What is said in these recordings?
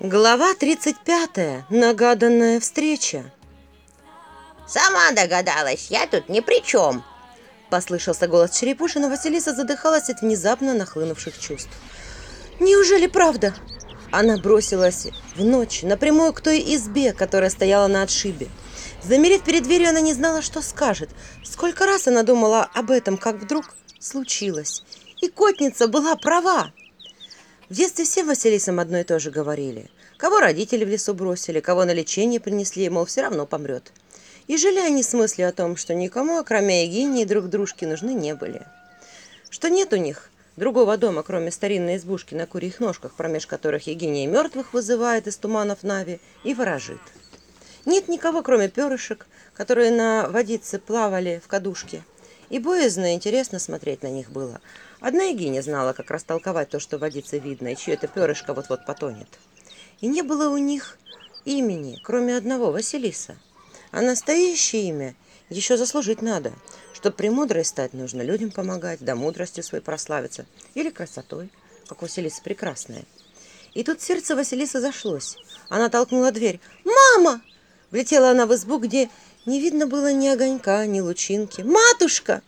Глава 35. Нагаданная встреча. «Сама догадалась, я тут ни при чем!» Послышался голос Черепушина, Василиса задыхалась от внезапно нахлынувших чувств. «Неужели правда?» Она бросилась в ночь напрямую к той избе, которая стояла на отшибе. Замерев перед дверью, она не знала, что скажет. Сколько раз она думала об этом, как вдруг случилось. И котница была права. В детстве всем Василисам одно и то же говорили. Кого родители в лесу бросили, кого на лечение принесли, мол, все равно помрет. И жили они с мыслью о том, что никому, кроме Евгении, друг дружки нужны не были. Что нет у них другого дома, кроме старинной избушки на курьих ножках, промеж которых Евгения мертвых вызывает из туманов Нави и ворожит. Нет никого, кроме перышек, которые на водице плавали в кадушке. И боязно и Одна Егиня знала, как растолковать то, что водится видно, и чье-то перышко вот-вот потонет. И не было у них имени, кроме одного, Василиса. А настоящее имя еще заслужить надо. чтоб премудрой стать, нужно людям помогать, да мудростью своей прославиться. Или красотой, как Василиса прекрасная. И тут сердце Василисы зашлось. Она толкнула дверь. «Мама!» Влетела она в избу, где не видно было ни огонька, ни лучинки. «Матушка!»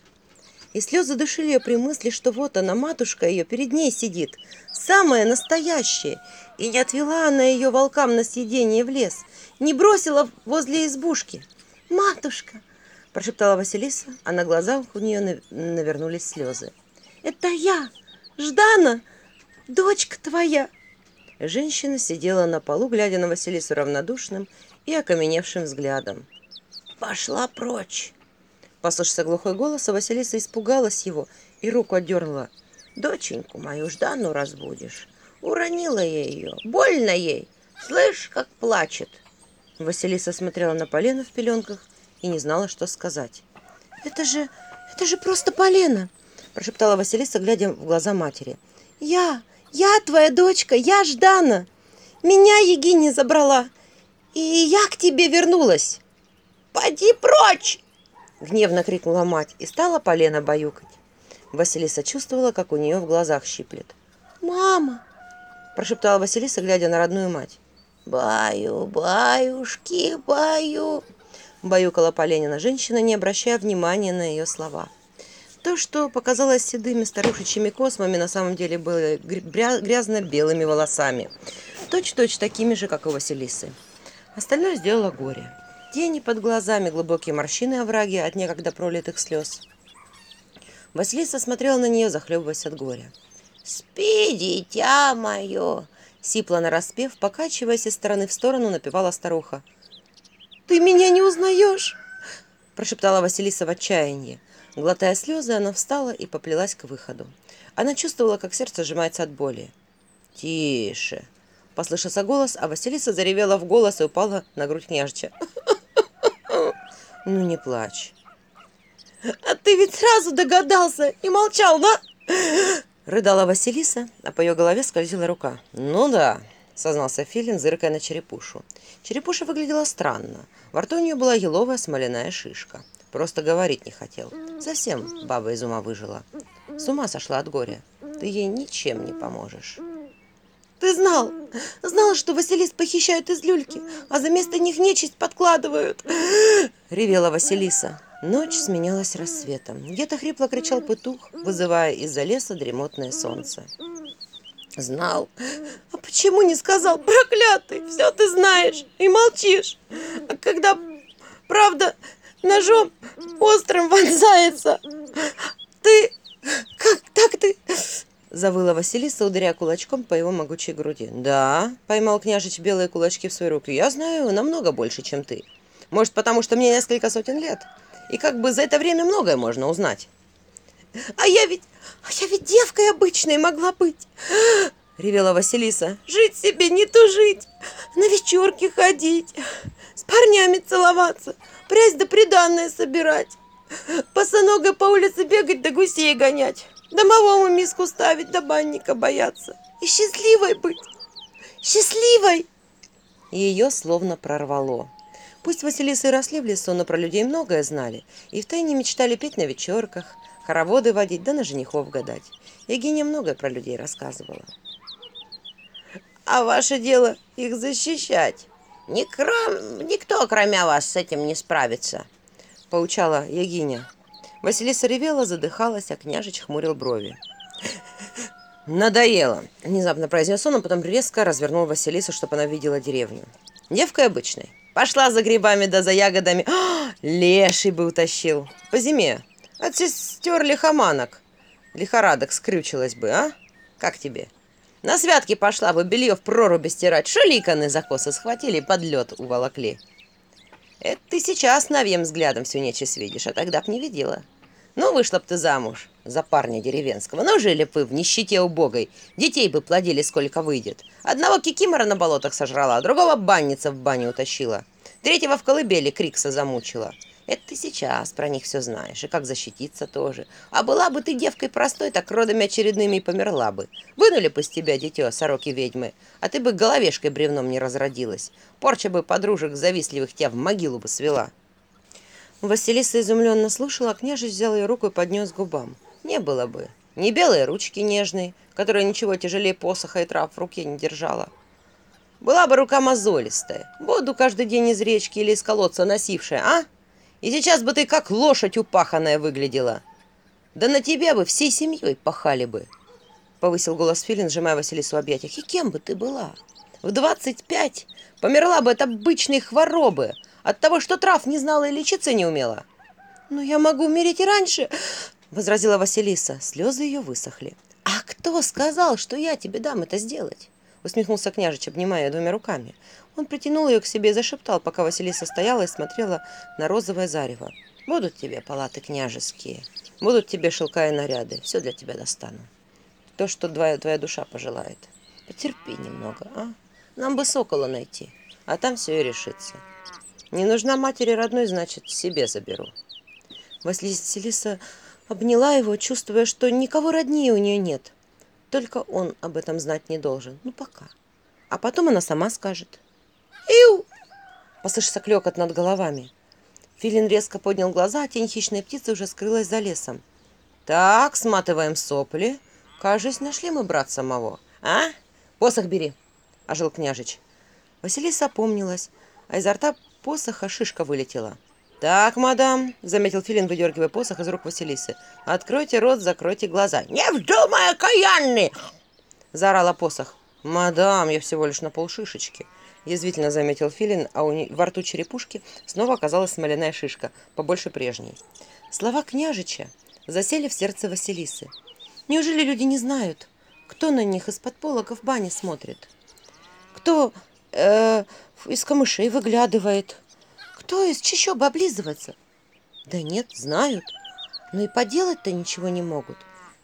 И слезы душили ее при мысли, что вот она, матушка ее, перед ней сидит, самая настоящая. И не отвела она ее волкам на съедение в лес, не бросила возле избушки. «Матушка!» – прошептала Василиса, а на глазах у нее навернулись слезы. «Это я, Ждана, дочка твоя!» Женщина сидела на полу, глядя на Василису равнодушным и окаменевшим взглядом. «Пошла прочь!» Послышался глухой голос, а Василиса испугалась его и руку отдернула. «Доченьку мою Ждану разбудишь. Уронила я ее. Больно ей. Слышь, как плачет!» Василиса смотрела на полено в пеленках и не знала, что гневно крикнула мать и стала полено баюкать. Василиса чувствовала, как у нее в глазах щиплет. «Мама!» – прошептала Василиса, глядя на родную мать. «Баю, баюшки, баю!» – баюкала Поленина женщина, не обращая внимания на ее слова. То, что показалось седыми старушечьими космами, на самом деле было грязно-белыми волосами. Точь-точь такими же, как у Василисы. Остальное сделала горе. Тени под глазами, глубокие морщины овраги от некогда пролитых слез. Василиса смотрела на нее, захлебываясь от горя. «Спи, дитя мое!» Сипла нараспев, покачиваясь из стороны в сторону, напевала старуха. «Ты меня не узнаешь!» Прошептала Василиса в отчаянии. Глотая слезы, она встала и поплелась к выходу. Она чувствовала, как сердце сжимается от боли. «Тише!» Послышался голос, а Василиса заревела в голос и упала на грудь княжича. Ну не плачь. А ты ведь сразу догадался и молчал, да? Рыдала Василиса, а по ее голове скользила рука. Ну да, сознался Филин, зыркая на черепушу. Черепуша выглядела странно. Во рту у нее была еловая смоляная шишка. Просто говорить не хотел. Совсем баба из ума выжила. С ума сошла от горя. Ты ей ничем не поможешь. Ты знал, знал, что Василис похищают из люльки, а за место них нечисть подкладывают ревела Василиса. Ночь сменялась рассветом. Где-то хрипло кричал петух, вызывая из-за леса дремотное солнце. Знал. А почему не сказал, проклятый? Все ты знаешь и молчишь. А когда правда ножом острым вонзается, ты... Как так ты? Завыла Василиса, ударяя кулачком по его могучей груди. «Да», — поймал княжич белые кулачки в свои руки, — «я знаю намного больше, чем ты». Может, потому что мне несколько сотен лет. И как бы за это время многое можно узнать». «А я ведь... а я ведь девкой обычной могла быть!» — ревела Василиса. «Жить себе не то жить, на вечерки ходить, с парнями целоваться, прясь да приданное собирать, босоногой по улице бегать да гусей гонять». Домовому миску ставить, до банника бояться. И счастливой быть. Счастливой! Ее словно прорвало. Пусть Василиса и росли в лесу, но про людей многое знали. И втайне мечтали петь на вечерках, хороводы водить, да на женихов гадать. Евгения многое про людей рассказывала. А ваше дело их защищать, Ни кром... Никто, кроме вас, с этим не справится. поучала Ягиня. Василиса ревела, задыхалась, а княжич хмурил брови. «Надоело!» – внезапно произнес он, а потом резко развернул Василису, чтобы она видела деревню. Девка обычной. Пошла за грибами да за ягодами. А, леший бы утащил. По зиме. От сестер лихоманок. Лихорадок скрючилась бы, а? Как тебе? На святки пошла бы за парня деревенского. Но жили вы в нищете убогой. Детей бы плодили, сколько выйдет. Одного кикимора на болотах сожрала, а другого банница в баню утащила. Третьего в колыбели Крикса замучила. Это ты сейчас про них все знаешь, и как защититься тоже. А была бы ты девкой простой, так родами очередными и померла бы. Вынули бы с тебя дитё, сороки-ведьмы, а ты бы головешкой бревном не разродилась. Порча бы подружек завистливых тебя в могилу бы свела». Василиса изумленно слушала, а княжич взял ее руку и поднес к губам не было бы ни белой ручки нежной, которая ничего тяжелее посоха и трав в руке не держала. Была бы рука мозолистая, воду каждый день из речки или из колодца носившая, а? И сейчас бы ты как лошадь упаханная выглядела. Да на тебя бы всей семьей пахали бы. Повысил голос Филин, сжимая Василису в объятиях. И кем бы ты была? В 25 померла бы от обычной хворобы, от того, что трав не знала и лечиться не умела. Но ну, я могу умереть и раньше, возразила Василиса. Слезы ее высохли. «А кто сказал, что я тебе дам это сделать?» Усмехнулся княжич, обнимая ее двумя руками. Он притянул ее к себе и зашептал, пока Василиса стояла и смотрела на розовое зарево. «Будут тебе палаты княжеские, будут тебе шелка и наряды, все для тебя достану. То, что твоя, твоя душа пожелает. Потерпи немного, а? Нам бы сокола найти, а там обняла его, чувствуя, что никого роднее у нее нет. Только он об этом знать не должен. Ну, пока. А потом она сама скажет. «Иу!» Послышался клекот над головами. Филин резко поднял глаза, а тень хищной птицы уже скрылась за лесом. «Так, сматываем сопли. Кажись, нашли мы брат самого. А? Посох бери!» – ожил княжич. Василиса опомнилась, а изо рта посоха шишка вылетела – «Так, мадам», — заметил Филин, выдергивая посох из рук Василисы, — «откройте рот, закройте глаза». «Не вздумай, окаянный!» — заорала посох. «Мадам, я всего лишь на полшишечки», — язвительно заметил Филин, а у не... во рту черепушки снова оказалась смоляная шишка, побольше прежней. Слова княжича засели в сердце Василисы. «Неужели люди не знают, кто на них из-под полок в бане смотрит? Кто э, из камышей выглядывает?» Кто из чащоб облизывается? Да нет, знают. Но и поделать-то ничего не могут.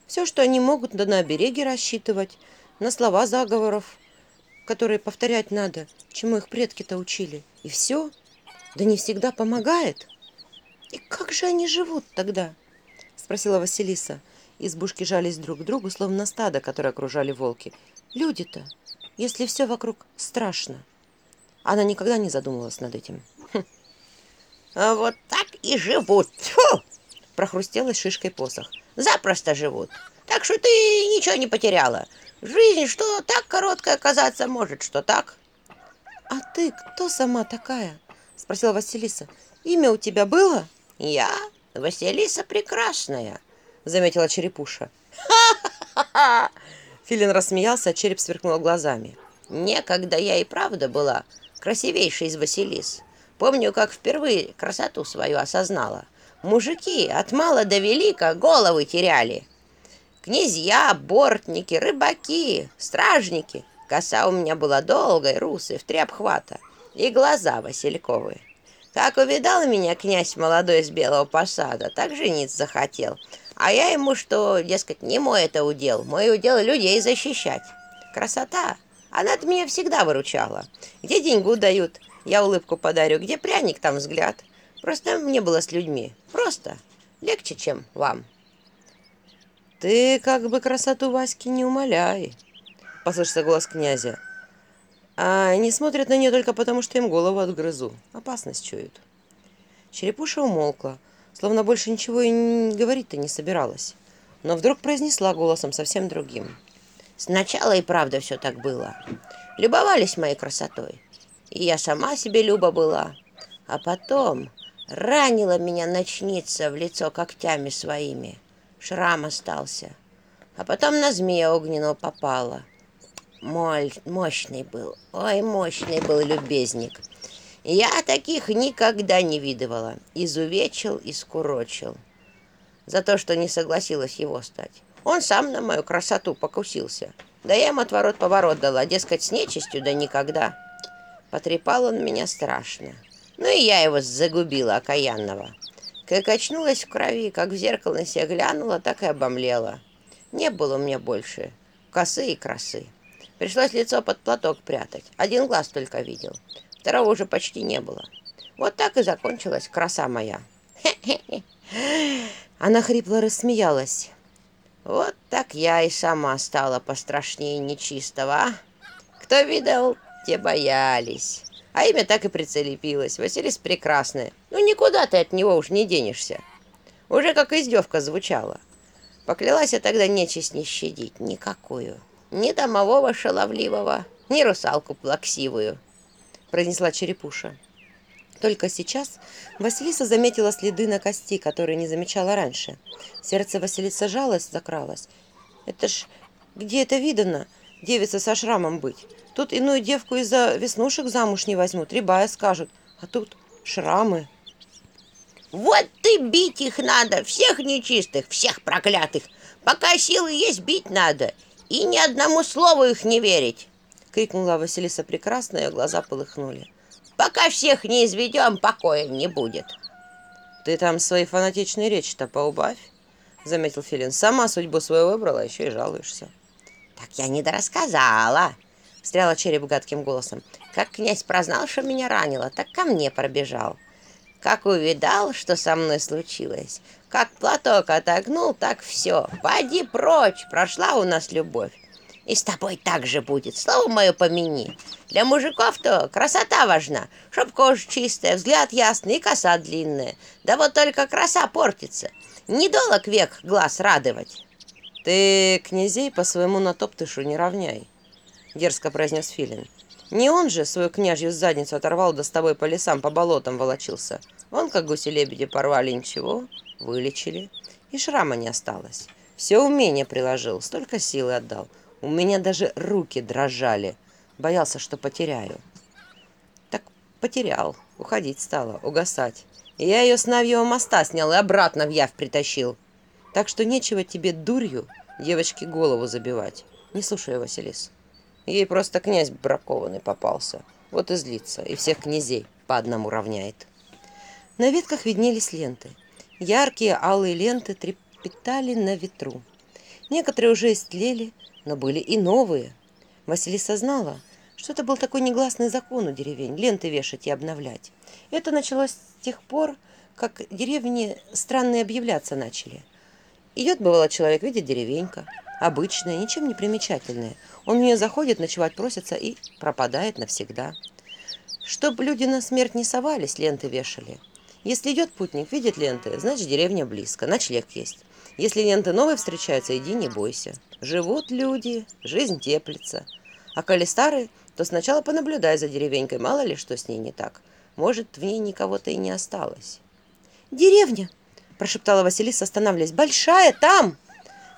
Все, что они могут, да на обереги рассчитывать, на слова заговоров, которые повторять надо, чему их предки-то учили. И все. Да не всегда помогает. И как же они живут тогда? Спросила Василиса. Избушки жались друг к другу, словно стадо, которое окружали волки. Люди-то, если все вокруг страшно. Она никогда не задумывалась над этим. А вот так и живут. Фу! Прохрустела шишкой посох. Запросто живут. Так что ты ничего не потеряла. Жизнь что так короткая оказаться может, что так. А ты кто сама такая? Спросила Василиса. Имя у тебя было? Я Василиса Прекрасная, заметила черепуша. Ха-ха-ха! Филин рассмеялся, а череп сверкнул глазами. Некогда я и правда была красивейшей из Василис. Помню, как впервые красоту свою осознала. Мужики от мала до велика головы теряли. Князья, бортники, рыбаки, стражники. Коса у меня была долгой, русой, в три обхвата. И глаза васильковые. Как увидал меня князь молодой с белого посада, так жениться захотел. А я ему, что, дескать, не мой это удел, мой удел людей защищать. Красота! она от меня всегда выручала. Где деньгу дают, я улыбку подарю, где пряник, там взгляд. Просто мне было с людьми. Просто. Легче, чем вам. Ты как бы красоту Васьки не умоляй, послышался голос князя. А они смотрят на нее только потому, что им голову отгрызу. Опасность чуют. Черепуша умолкла, словно больше ничего и говорить-то не собиралась. Но вдруг произнесла голосом совсем другим. Сначала и правда все так было. любовались моей красотой. И я сама себе люба была. А потом ранила меня ночница в лицо когтями своими. Шрам остался. А потом на змея огненного попала. Моль, мощный был, ой, мощный был любезник. Я таких никогда не видывала. Изувечил и скурочил. За то, что не согласилась его стать. Он сам на мою красоту покусился. Да я ему отворот-поворот дала, дескать, с нечистью, да никогда. Потрепал он меня страшно. Ну и я его загубила, окаянного. Как очнулась в крови, как в зеркало на себя глянула, так и обомлела. Не было у меня больше косы и красы. Пришлось лицо под платок прятать. Один глаз только видел. те боялись. А имя так и прицелепилось. Василис прекрасная. Ну никуда ты от него уж не денешься. Уже как издевка звучала. Поклялась я тогда нечисть не щадить никакую. Ни домового шаловливого, ни русалку плаксивую. Пронесла черепуша. Только сейчас Василиса заметила следы на кости, которые не замечала раньше. Сердце Василиса жалость закралось. «Это ж где это видано?» девица со шрамом быть? Тут иную девку из-за веснушек замуж не возьмут, рябая скажут. А тут шрамы. Вот ты бить их надо, всех нечистых, всех проклятых. Пока силы есть, бить надо. И ни одному слову их не верить. Крикнула Василиса прекрасно, ее глаза полыхнули. Пока всех не изведем, покоя не будет. Так я не дорассказала. Встряла череп гадким голосом. Как князь прознал, что меня ранило, так ко мне пробежал. Как увидал, что со мной случилось, как платок отогнул, так все. Поди прочь, прошла у нас любовь. И с тобой так же будет, слово мое помяни. Для мужиков-то красота важна, чтоб кожа чистая, взгляд ясный и коса длинная. Да вот только краса портится. Недолог век глаз радовать. «Ты князей по своему натоптышу не равняй», — дерзко произнес Филин. «Не он же свою княжью задницу оторвал, да с тобой по лесам, по болотам волочился. Он как гуси-лебеди порвали, ничего, вылечили. И шрама не осталось. Все умение приложил, столько силы отдал. У меня даже руки дрожали. Боялся, что потеряю». «Так потерял. Уходить стало, угасать. я ее с Навьего моста снял и обратно в явь притащил». Так что нечего тебе дурью девочке голову забивать. Не слушай, Василис. Ей просто князь бракованный попался. Вот и злится, и всех князей по одному равняет. На ветках виднелись ленты. Яркие алые ленты трепетали на ветру. Некоторые уже истлели, но были и новые. Василиса знала, что это был такой негласный закон у деревень – ленты вешать и обновлять. Это началось с тех пор, как деревни странные объявляться начали. Идет, бывало, человек, видит деревенька, обычная, ничем не примечательная. Он в нее заходит, ночевать просится и пропадает навсегда. Чтобы люди на смерть не совались, ленты вешали. Если идет путник, видит ленты, значит деревня близко, ночлег есть. Если ленты новые встречаются, иди не бойся. Живут люди, жизнь теплится. А коли старый, то сначала прошептала Василиса, останавливаясь. «Большая там!»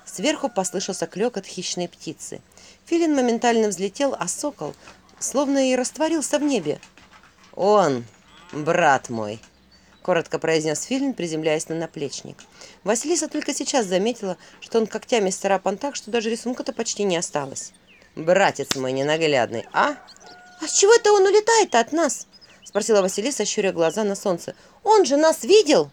Сверху послышался клёкот хищной птицы. Филин моментально взлетел, а сокол словно и растворился в небе. «Он, брат мой!» коротко произнес Филин, приземляясь на наплечник. Василиса только сейчас заметила, что он когтями старапан так, что даже рисунка-то почти не осталось. «Братец мой ненаглядный, а?» «А с чего это он улетает от нас?» – спросила Василиса, щуря глаза на солнце. «Он же нас видел!»